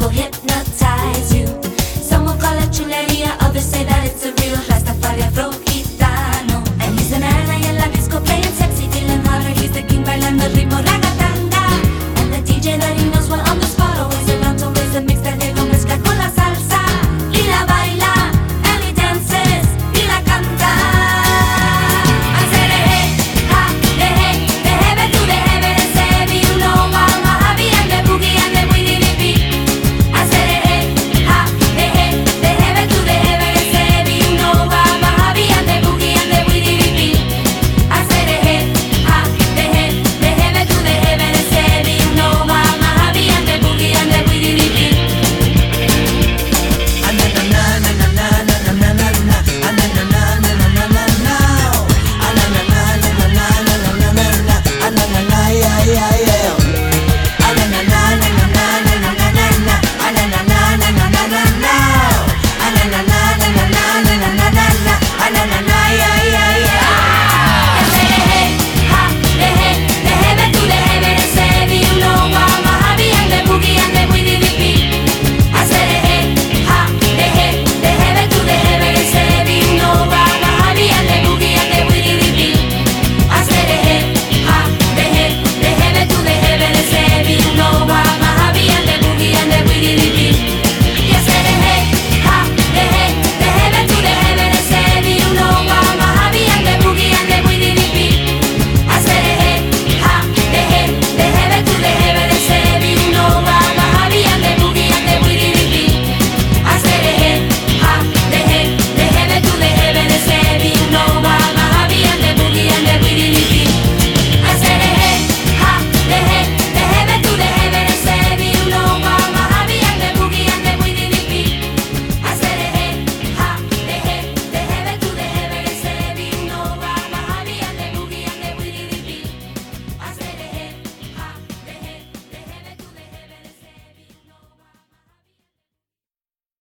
people hypnotized.